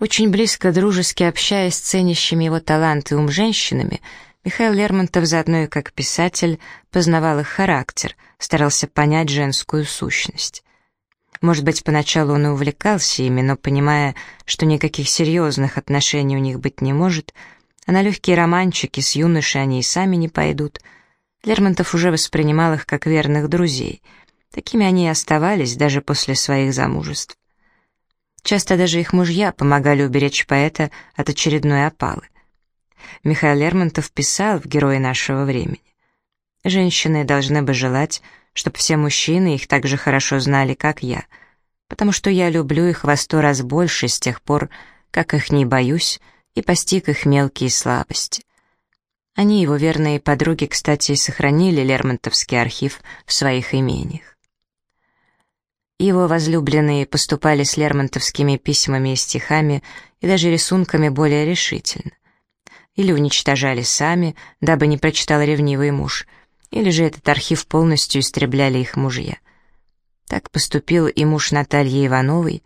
Очень близко, дружески общаясь с ценящими его талант и ум женщинами, Михаил Лермонтов заодно и как писатель познавал их характер, старался понять женскую сущность. Может быть, поначалу он и увлекался ими, но, понимая, что никаких серьезных отношений у них быть не может, а на легкие романчики с юношей они и сами не пойдут, Лермонтов уже воспринимал их как верных друзей. Такими они и оставались даже после своих замужеств. Часто даже их мужья помогали уберечь поэта от очередной опалы. Михаил Лермонтов писал в «Герои нашего времени». «Женщины должны бы желать, чтобы все мужчины их так же хорошо знали, как я, потому что я люблю их во сто раз больше с тех пор, как их не боюсь и постиг их мелкие слабости». Они, его верные подруги, кстати, сохранили Лермонтовский архив в своих имениях. Его возлюбленные поступали с лермонтовскими письмами и стихами и даже рисунками более решительно. Или уничтожали сами, дабы не прочитал ревнивый муж, или же этот архив полностью истребляли их мужья. Так поступил и муж Натальи Ивановой,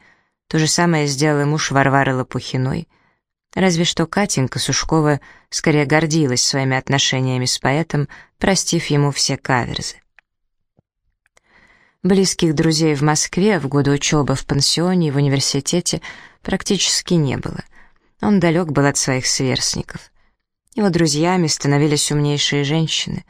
то же самое сделал и муж Варвары Лопухиной. Разве что Катенька Сушкова скорее гордилась своими отношениями с поэтом, простив ему все каверзы. Близких друзей в Москве в годы учебы в пансионе и в университете практически не было. Он далек был от своих сверстников. Его друзьями становились умнейшие женщины.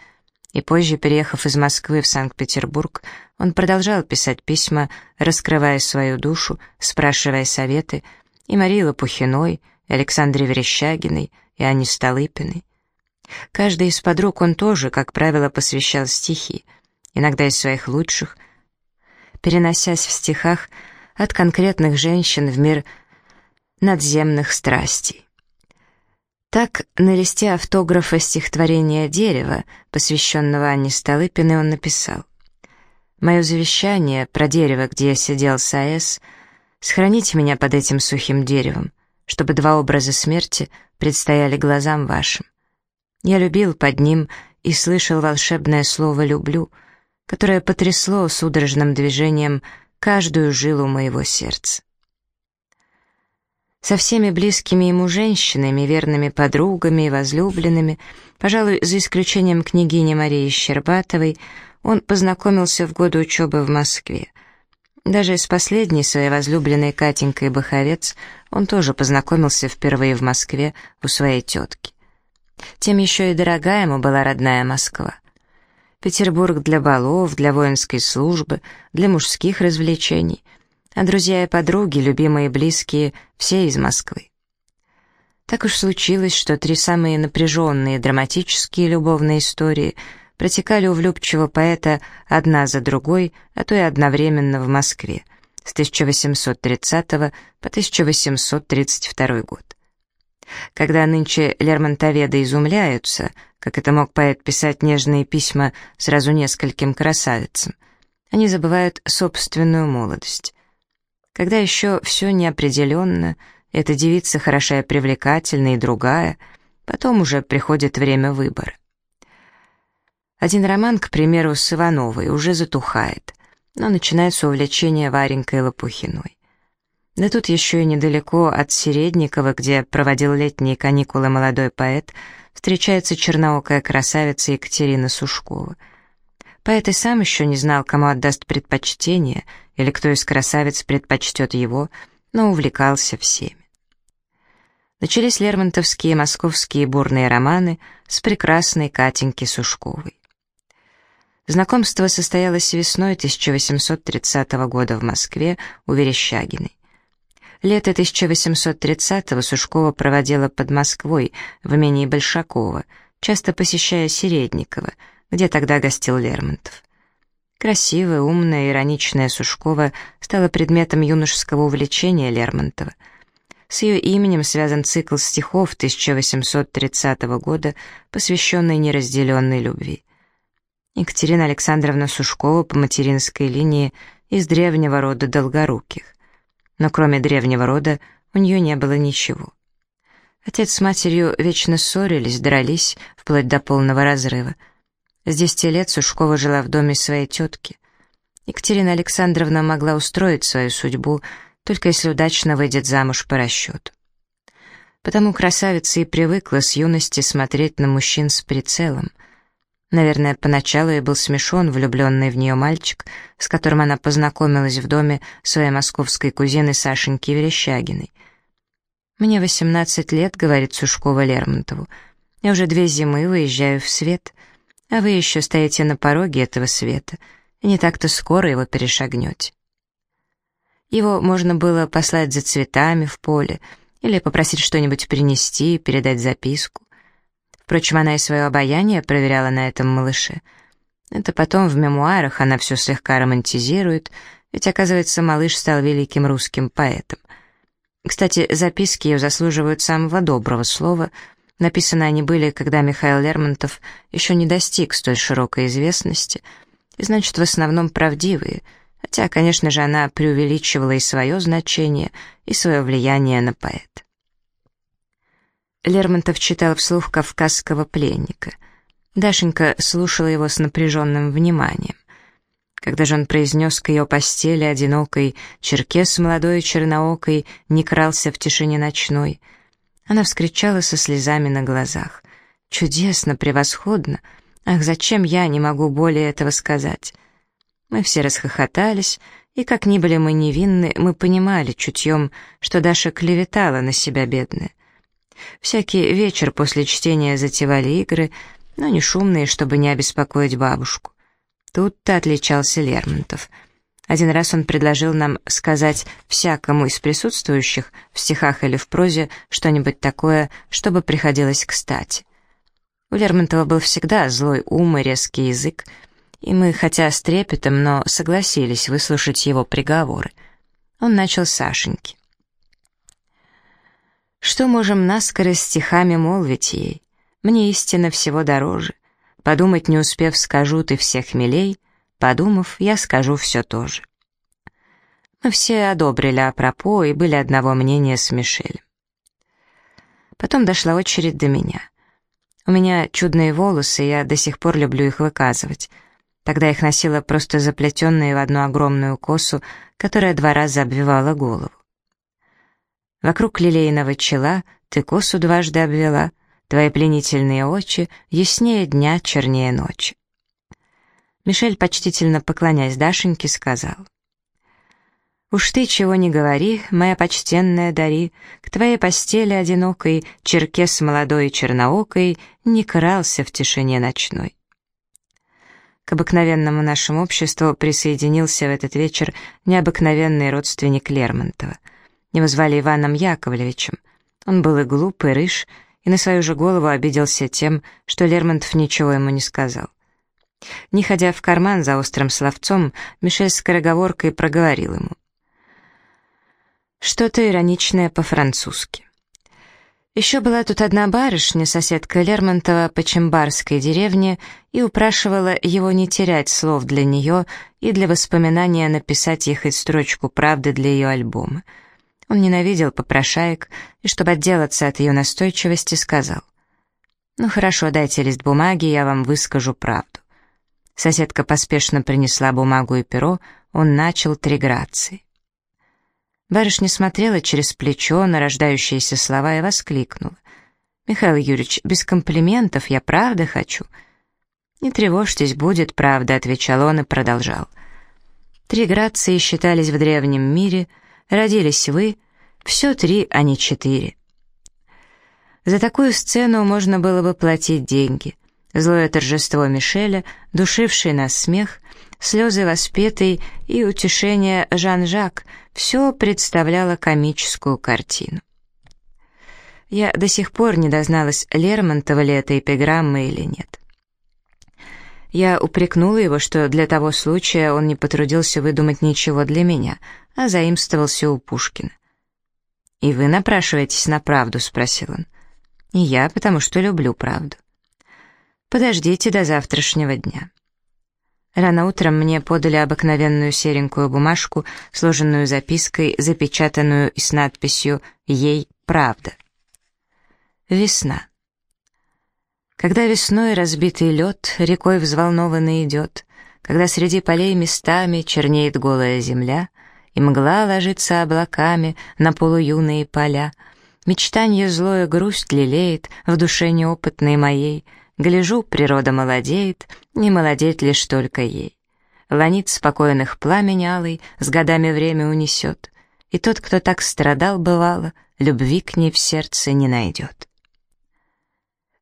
И позже, переехав из Москвы в Санкт-Петербург, он продолжал писать письма, раскрывая свою душу, спрашивая советы, и Марии Лопухиной, и Александре Верещагиной, и Анне Столыпиной. Каждой из подруг он тоже, как правило, посвящал стихи, иногда из своих лучших — переносясь в стихах от конкретных женщин в мир надземных страстей. Так, на листе автографа стихотворения «Дерево», посвященного Анне Столыпиной, он написал «Мое завещание про дерево, где я сидел с АЭС, сохраните меня под этим сухим деревом, чтобы два образа смерти предстояли глазам вашим. Я любил под ним и слышал волшебное слово «люблю», которое потрясло судорожным движением каждую жилу моего сердца. Со всеми близкими ему женщинами, верными подругами и возлюбленными, пожалуй, за исключением княгини Марии Щербатовой, он познакомился в годы учебы в Москве. Даже с последней своей возлюбленной Катенькой Баховец он тоже познакомился впервые в Москве у своей тетки. Тем еще и дорогая ему была родная Москва. Петербург для балов, для воинской службы, для мужских развлечений. А друзья и подруги, любимые и близкие, все из Москвы. Так уж случилось, что три самые напряженные драматические любовные истории протекали у влюбчивого поэта одна за другой, а то и одновременно в Москве с 1830 по 1832 год. Когда нынче лермонтоведы изумляются, как это мог поэт писать нежные письма сразу нескольким красавицам, они забывают собственную молодость. Когда еще все неопределенно, эта девица хороша и привлекательна, и другая, потом уже приходит время выбора. Один роман, к примеру, с Ивановой уже затухает, но начинается увлечение Варенькой Лопухиной. Да тут еще и недалеко от Середникова, где проводил летние каникулы молодой поэт, встречается черноокая красавица Екатерина Сушкова. Поэт и сам еще не знал, кому отдаст предпочтение, или кто из красавиц предпочтет его, но увлекался всеми. Начались лермонтовские московские бурные романы с прекрасной Катеньки Сушковой. Знакомство состоялось весной 1830 года в Москве у Верещагиной. Лето 1830-го Сушкова проводила под Москвой, в имении Большакова, часто посещая Середникова, где тогда гостил Лермонтов. Красивая, умная, ироничная Сушкова стала предметом юношеского увлечения Лермонтова. С ее именем связан цикл стихов 1830 года, посвященный неразделенной любви. Екатерина Александровна Сушкова по материнской линии из древнего рода Долгоруких но кроме древнего рода у нее не было ничего. Отец с матерью вечно ссорились, дрались, вплоть до полного разрыва. С десяти лет Сушкова жила в доме своей тетки. Екатерина Александровна могла устроить свою судьбу, только если удачно выйдет замуж по расчету. Потому красавица и привыкла с юности смотреть на мужчин с прицелом. Наверное, поначалу ей был смешон влюбленный в нее мальчик, с которым она познакомилась в доме своей московской кузины Сашеньки Верещагиной. «Мне 18 лет», — говорит Сушкова Лермонтову. «Я уже две зимы выезжаю в свет, а вы еще стоите на пороге этого света, и не так-то скоро его перешагнете». Его можно было послать за цветами в поле или попросить что-нибудь принести, передать записку. Впрочем, она и свое обаяние проверяла на этом малыше. Это потом в мемуарах она все слегка романтизирует, ведь, оказывается, малыш стал великим русским поэтом. Кстати, записки ее заслуживают самого доброго слова. Написаны они были, когда Михаил Лермонтов еще не достиг столь широкой известности, и, значит, в основном правдивые, хотя, конечно же, она преувеличивала и свое значение, и свое влияние на поэта. Лермонтов читал вслух «Кавказского пленника». Дашенька слушала его с напряженным вниманием. Когда же он произнес к ее постели одинокой, черкес молодой черноокой не крался в тишине ночной, она вскричала со слезами на глазах. «Чудесно, превосходно! Ах, зачем я не могу более этого сказать?» Мы все расхохотались, и как ни были мы невинны, мы понимали чутьем, что Даша клеветала на себя бедная. Всякий вечер после чтения затевали игры, но не шумные, чтобы не обеспокоить бабушку. Тут-то отличался Лермонтов. Один раз он предложил нам сказать всякому из присутствующих в стихах или в прозе что-нибудь такое, чтобы приходилось кстати. У Лермонтова был всегда злой ум и резкий язык, и мы, хотя с трепетом, но согласились выслушать его приговоры. Он начал с Сашеньки. Что можем наскоро стихами молвить ей? Мне истина всего дороже. Подумать не успев, скажу ты всех милей, подумав, я скажу все тоже. Мы все одобрили апропо и были одного мнения с Мишелем. Потом дошла очередь до меня. У меня чудные волосы, я до сих пор люблю их выказывать. Тогда их носила просто заплетенные в одну огромную косу, которая два раза обвивала голову. Вокруг лилейного чела ты косу дважды обвела, твои пленительные очи яснее дня, чернее ночи. Мишель, почтительно поклоняясь Дашеньке, сказал. «Уж ты чего не говори, моя почтенная Дари, к твоей постели одинокой, черкес молодой и черноокой, не крался в тишине ночной». К обыкновенному нашему обществу присоединился в этот вечер необыкновенный родственник Лермонтова — его звали Иваном Яковлевичем. Он был и глуп, и рыж, и на свою же голову обиделся тем, что Лермонтов ничего ему не сказал. Не ходя в карман за острым словцом, Мишель скороговоркой проговорил ему. Что-то ироничное по-французски. Еще была тут одна барышня, соседка Лермонтова по Чембарской деревне, и упрашивала его не терять слов для нее и для воспоминания написать ей хоть строчку правды для ее альбома. Он ненавидел попрошаек и, чтобы отделаться от ее настойчивости, сказал. «Ну хорошо, дайте лист бумаги, я вам выскажу правду». Соседка поспешно принесла бумагу и перо, он начал три грации. Барышня смотрела через плечо на рождающиеся слова и воскликнула. «Михаил Юрьевич, без комплиментов я правда хочу». «Не тревожьтесь, будет правда», — отвечал он и продолжал. Три грации считались в древнем мире — Родились вы, все три, а не четыре. За такую сцену можно было бы платить деньги. Злое торжество Мишеля, душивший нас смех, слезы воспетый и утешение Жан-Жак — все представляло комическую картину. Я до сих пор не дозналась, Лермонтова ли это эпиграмма или нет. Я упрекнула его, что для того случая он не потрудился выдумать ничего для меня, а заимствовался у Пушкина. «И вы напрашиваетесь на правду?» — спросил он. «И я, потому что люблю правду». «Подождите до завтрашнего дня». Рано утром мне подали обыкновенную серенькую бумажку, сложенную запиской, запечатанную и с надписью «Ей правда». Весна. Когда весной разбитый лед рекой взволнованно идет, когда среди полей местами чернеет голая земля, И мгла ложится облаками на полуюные поля. Мечтанье злое грусть лелеет в душе неопытной моей. Гляжу, природа молодеет, не молодеть лишь только ей. Ланит спокойных пламень алый, с годами время унесет. И тот, кто так страдал, бывало, любви к ней в сердце не найдет.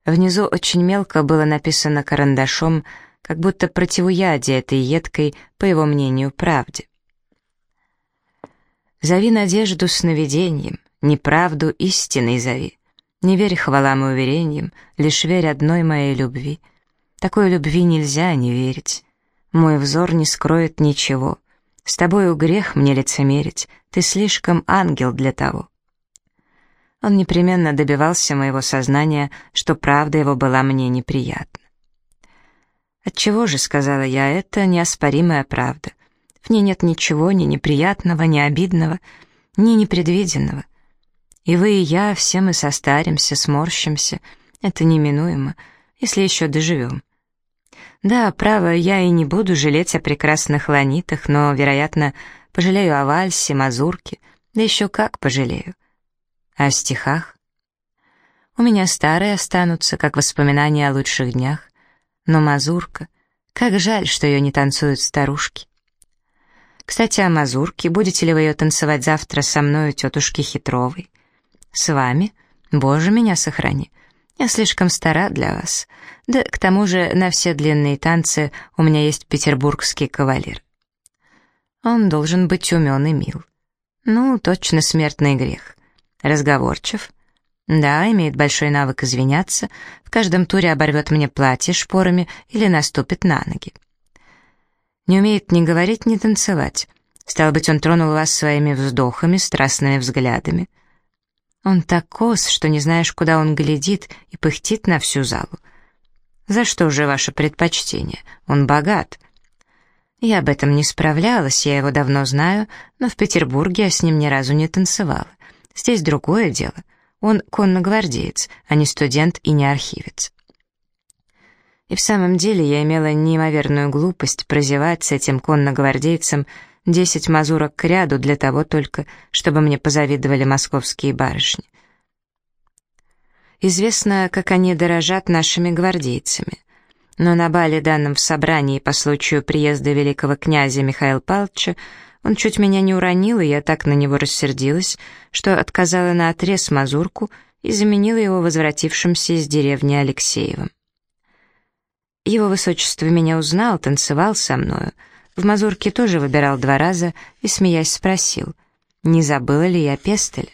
Внизу очень мелко было написано карандашом, как будто противоядие этой едкой, по его мнению, правде. «Зови надежду сновидением, неправду истиной зови. Не верь хвалам и уверениям, лишь верь одной моей любви. Такой любви нельзя не верить. Мой взор не скроет ничего. С тобою грех мне лицемерить, ты слишком ангел для того». Он непременно добивался моего сознания, что правда его была мне неприятна. «Отчего же, — сказала я, — это неоспоримая правда. В ней нет ничего ни неприятного, ни обидного, ни непредвиденного. И вы, и я, все мы состаримся, сморщимся. Это неминуемо, если еще доживем. Да, право, я и не буду жалеть о прекрасных ланитах, но, вероятно, пожалею о вальсе, мазурке, да еще как пожалею. А о стихах? У меня старые останутся, как воспоминания о лучших днях. Но мазурка, как жаль, что ее не танцуют старушки. Кстати, о мазурке, будете ли вы ее танцевать завтра со мной у тетушки Хитровой? С вами? Боже, меня сохрани. Я слишком стара для вас. Да, к тому же, на все длинные танцы у меня есть петербургский кавалер. Он должен быть умен и мил. Ну, точно смертный грех разговорчив. Да, имеет большой навык извиняться, в каждом туре оборвет мне платье шпорами или наступит на ноги. Не умеет ни говорить, ни танцевать. Стало быть, он тронул вас своими вздохами, страстными взглядами. Он так кос, что не знаешь, куда он глядит и пыхтит на всю залу. За что же ваше предпочтение? Он богат. Я об этом не справлялась, я его давно знаю, но в Петербурге я с ним ни разу не танцевала. Здесь другое дело. Он конногвардеец, а не студент и не архивец. И в самом деле я имела неимоверную глупость прозевать с этим конногвардейцем десять мазурок к ряду для того только, чтобы мне позавидовали московские барышни. Известно, как они дорожат нашими гвардейцами. Но на бале, данном в собрании по случаю приезда великого князя Михаила Павловича, он чуть меня не уронил, и я так на него рассердилась, что отказала на отрез мазурку и заменила его возвратившимся из деревни Алексеевым. Его высочество меня узнал, танцевал со мною, в мазурке тоже выбирал два раза и, смеясь, спросил, не забыла ли я Пестеля.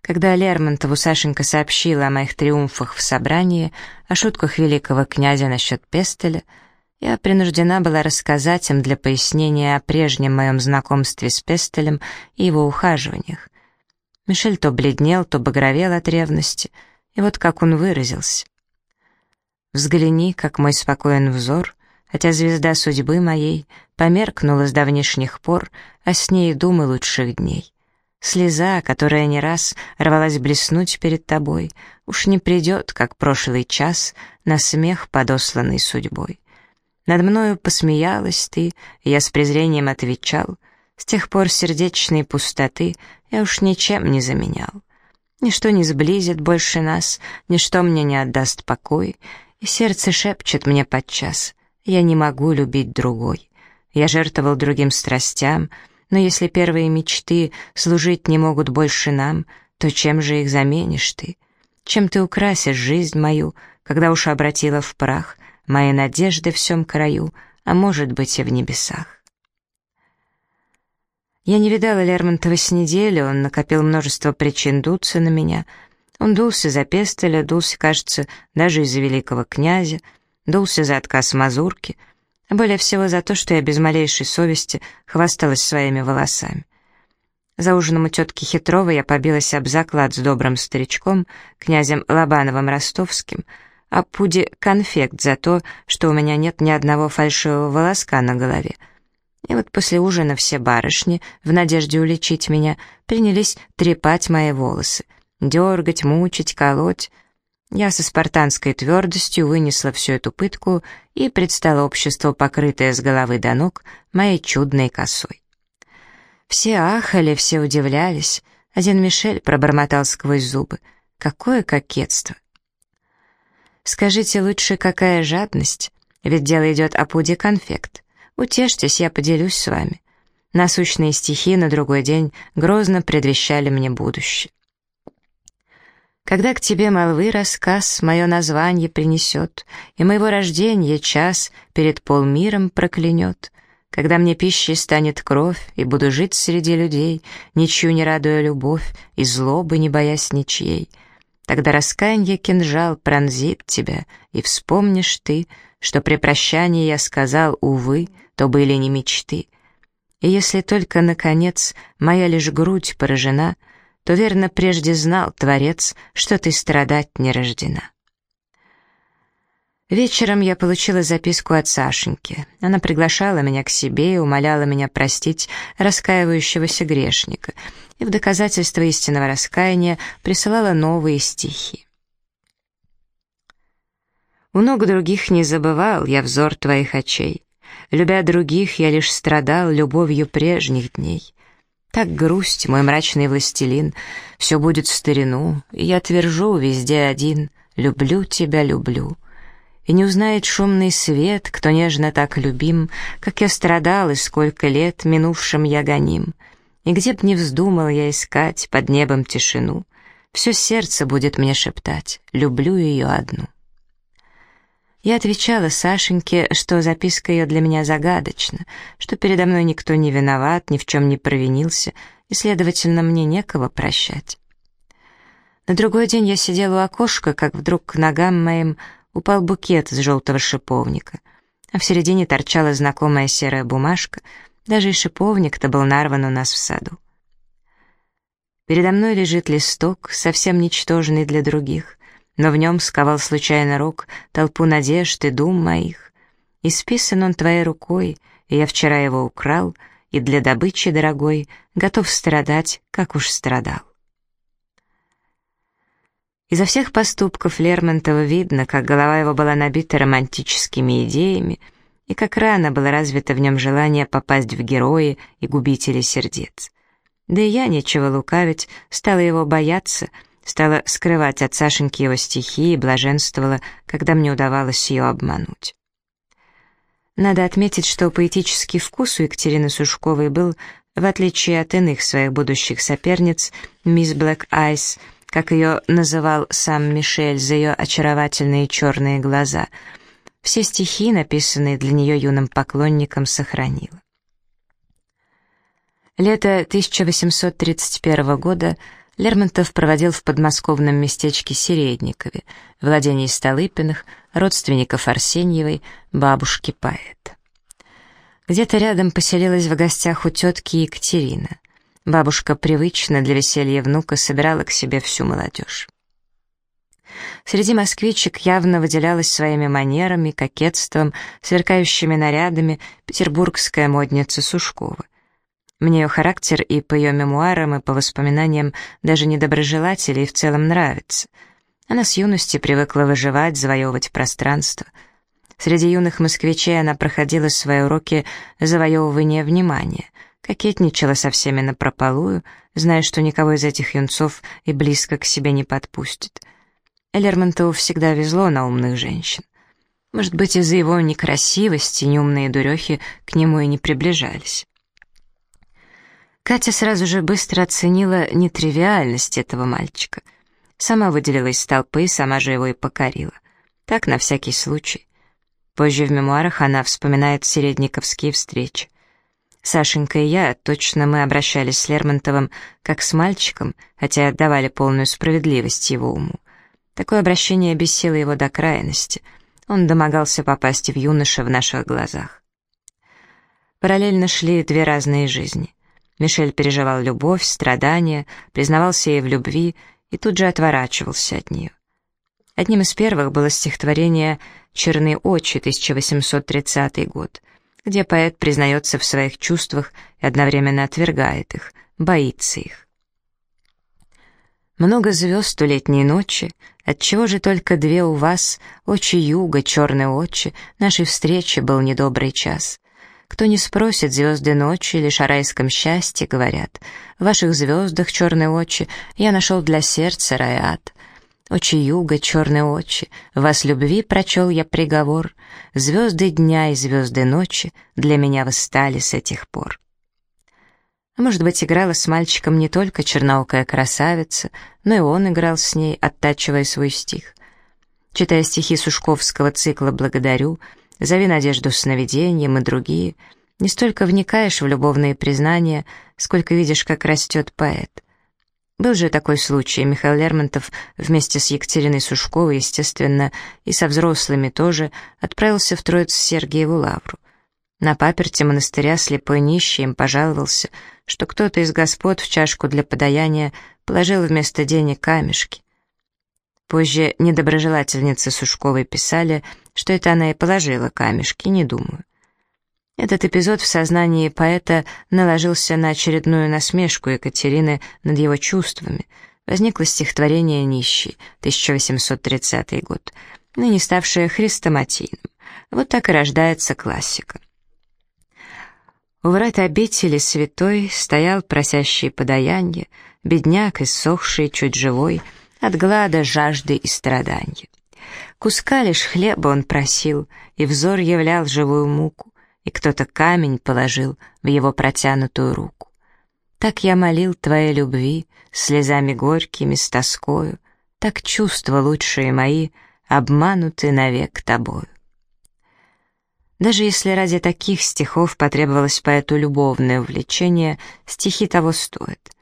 Когда Лермонтову Сашенька сообщила о моих триумфах в собрании, о шутках великого князя насчет Пестеля, я принуждена была рассказать им для пояснения о прежнем моем знакомстве с Пестелем и его ухаживаниях. Мишель то бледнел, то багровел от ревности, и вот как он выразился. «Взгляни, как мой спокоен взор, хотя звезда судьбы моей померкнула с давнишних пор, а с ней думы лучших дней. Слеза, которая не раз рвалась блеснуть перед тобой, уж не придет, как прошлый час, на смех, подосланный судьбой. Над мною посмеялась ты, я с презрением отвечал. С тех пор сердечной пустоты я уж ничем не заменял. Ничто не сблизит больше нас, ничто мне не отдаст покой, и сердце шепчет мне подчас, я не могу любить другой. Я жертвовал другим страстям, но если первые мечты служить не могут больше нам, то чем же их заменишь ты? Чем ты украсишь жизнь мою, когда уж обратила в прах — мои надежды в всем краю, а может быть и в небесах. Я не видала Лермонтова с недели, он накопил множество причин дуться на меня. Он дулся за Пестеля, дулся, кажется, даже из-за великого князя, дулся за отказ мазурки, а более всего за то, что я без малейшей совести хвасталась своими волосами. За ужином у тетки Хитровой я побилась об заклад с добрым старичком, князем Лобановым Ростовским — а Пуде конфект за то, что у меня нет ни одного фальшивого волоска на голове. И вот после ужина все барышни, в надежде уличить меня, принялись трепать мои волосы, дергать, мучить, колоть. Я со спартанской твердостью вынесла всю эту пытку и предстала обществу, покрытое с головы до ног, моей чудной косой. Все ахали, все удивлялись. Один Мишель пробормотал сквозь зубы. Какое кокетство! Скажите лучше, какая жадность? Ведь дело идет о пуде конфект. Утешьтесь, я поделюсь с вами. Насущные стихи на другой день грозно предвещали мне будущее. Когда к тебе молвы рассказ мое название принесет, И моего рождения час перед полмиром проклянет, Когда мне пищей станет кровь, и буду жить среди людей, Ничью не радуя любовь, и злобы не боясь ничьей, Тогда раскаянье кинжал пронзит тебя, и вспомнишь ты, Что при прощании я сказал, увы, то были не мечты. И если только, наконец, моя лишь грудь поражена — то верно прежде знал Творец, что ты страдать не рождена. Вечером я получила записку от Сашеньки. Она приглашала меня к себе и умоляла меня простить раскаивающегося грешника, и в доказательство истинного раскаяния присылала новые стихи. У ног других не забывал я взор твоих очей. Любя других, я лишь страдал любовью прежних дней. Так грусть, мой мрачный властелин, все будет в старину, и я твержу везде один, люблю тебя, люблю. И не узнает шумный свет, кто нежно так любим, как я страдал и сколько лет минувшим я гоним. И где б не вздумал я искать под небом тишину, все сердце будет мне шептать, люблю ее одну. Я отвечала Сашеньке, что записка ее для меня загадочна, что передо мной никто не виноват, ни в чем не провинился, и, следовательно, мне некого прощать. На другой день я сидела у окошка, как вдруг к ногам моим упал букет из желтого шиповника, а в середине торчала знакомая серая бумажка, даже и шиповник-то был нарван у нас в саду. Передо мной лежит листок, совсем ничтожный для других, но в нем сковал случайно рок толпу надежд и дум моих. И списан он твоей рукой, и я вчера его украл, и для добычи дорогой готов страдать, как уж страдал. Изо всех поступков Лермонтова видно, как голова его была набита романтическими идеями, и как рано было развито в нем желание попасть в герои и губители сердец. Да и я, нечего лукавить, стала его бояться — стала скрывать от Сашеньки его стихи и блаженствовала, когда мне удавалось ее обмануть. Надо отметить, что поэтический вкус у Екатерины Сушковой был, в отличие от иных своих будущих соперниц, мисс Блэк Айс, как ее называл сам Мишель за ее очаровательные черные глаза, все стихи, написанные для нее юным поклонником, сохранила. Лето 1831 года — Лермонтов проводил в подмосковном местечке Середникове, владении Столыпиных, родственников Арсеньевой, бабушки поэта. Где-то рядом поселилась в гостях у тетки Екатерина. Бабушка привычно для веселья внука собирала к себе всю молодежь. Среди москвичек явно выделялась своими манерами, кокетством, сверкающими нарядами петербургская модница Сушкова. Мне ее характер и по ее мемуарам, и по воспоминаниям даже недоброжелателей в целом нравится. Она с юности привыкла выживать, завоевывать пространство. Среди юных москвичей она проходила свои уроки завоевывания внимания, кокетничала со всеми напропалую, зная, что никого из этих юнцов и близко к себе не подпустит. Лермонтову всегда везло на умных женщин. Может быть, из-за его некрасивости неумные дурехи к нему и не приближались. Катя сразу же быстро оценила нетривиальность этого мальчика. Сама выделила из толпы, сама же его и покорила. Так, на всякий случай. Позже в мемуарах она вспоминает середниковские встречи. Сашенька и я, точно мы обращались с Лермонтовым как с мальчиком, хотя отдавали полную справедливость его уму. Такое обращение бесило его до крайности. Он домогался попасть в юноша в наших глазах. Параллельно шли две разные жизни. Мишель переживал любовь, страдания, признавался ей в любви и тут же отворачивался от нее. Одним из первых было стихотворение «Черные очи» 1830 год, где поэт признается в своих чувствах и одновременно отвергает их, боится их. Много звезд у летней ночи, отчего же только две у вас, очи юга, черные очи, нашей встречи был недобрый час. Кто не спросит звезды ночи, лишь о райском счастье говорят. В ваших звездах черные очи я нашел для сердца раят. Очи юга, черные очи, вас любви прочел я приговор. Звезды дня и звезды ночи для меня восстали с этих пор. А может быть, играла с мальчиком не только черноокая красавица, но и он играл с ней, оттачивая свой стих. Читая стихи Сушковского цикла «Благодарю», «Зови надежду сновидением» и другие, не столько вникаешь в любовные признания, сколько видишь, как растет поэт. Был же такой случай, Михаил Лермонтов вместе с Екатериной Сушковой, естественно, и со взрослыми тоже, отправился в Троиц-Сергиеву лавру. На паперте монастыря слепой нищий им пожаловался, что кто-то из господ в чашку для подаяния положил вместо денег камешки. Позже недоброжелательницы Сушковой писали, что это она и положила камешки, не думаю. Этот эпизод в сознании поэта наложился на очередную насмешку Екатерины над его чувствами. Возникло стихотворение «Нищий», 1830 год, ныне ставшее хрестоматийным. Вот так и рождается классика. У врат обители святой стоял просящий подаяние, бедняк, иссохший, чуть живой — от глада, жажды и страдания. Куска лишь хлеба он просил, и взор являл живую муку, и кто-то камень положил в его протянутую руку. Так я молил твоей любви, слезами горькими, с тоскою, так чувства лучшие мои обмануты навек тобою. Даже если ради таких стихов потребовалось поэту любовное увлечение, стихи того стоят —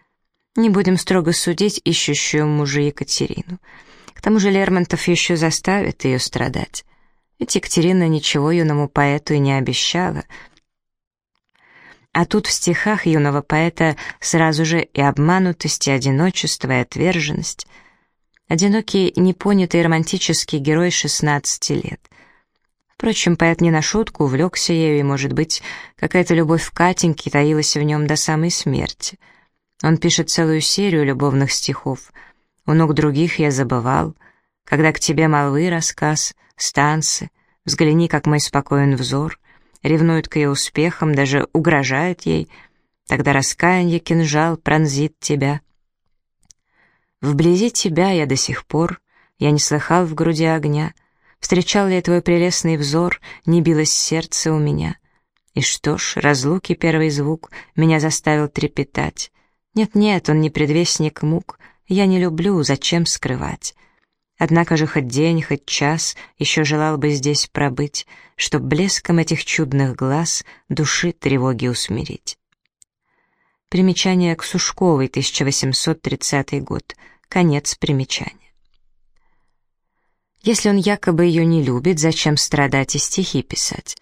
не будем строго судить ищущую мужа Екатерину. К тому же Лермонтов еще заставит ее страдать. Ведь Екатерина ничего юному поэту и не обещала. А тут в стихах юного поэта сразу же и обманутость, и одиночество, и отверженность. Одинокий, непонятый романтический герой 16 лет. Впрочем, поэт не на шутку увлекся ею, и, может быть, какая-то любовь Катеньке таилась в нем до самой смерти — он пишет целую серию любовных стихов. У ног других я забывал. Когда к тебе молвы рассказ, станцы, взгляни, как мой спокоен взор, ревнует к ее успехам, даже угрожает ей, тогда раскаяние кинжал пронзит тебя. Вблизи тебя я до сих пор, я не слыхал в груди огня, встречал ли твой прелестный взор, не билось сердце у меня. И что ж, разлуки первый звук меня заставил трепетать, нет-нет, он не предвестник мук, я не люблю, зачем скрывать. Однако же хоть день, хоть час еще желал бы здесь пробыть, чтоб блеском этих чудных глаз души тревоги усмирить. Примечание к Сушковой, 1830 год. Конец примечания. Если он якобы ее не любит, зачем страдать и стихи писать?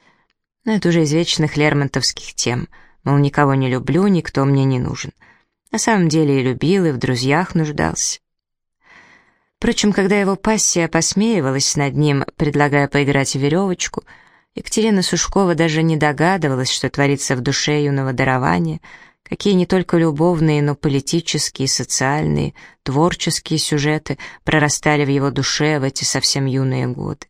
Но это уже из вечных лермонтовских тем, мол, никого не люблю, никто мне не нужен — на самом деле и любил, и в друзьях нуждался. Впрочем, когда его пассия посмеивалась над ним, предлагая поиграть в веревочку, Екатерина Сушкова даже не догадывалась, что творится в душе юного дарования, какие не только любовные, но политические, социальные, творческие сюжеты прорастали в его душе в эти совсем юные годы.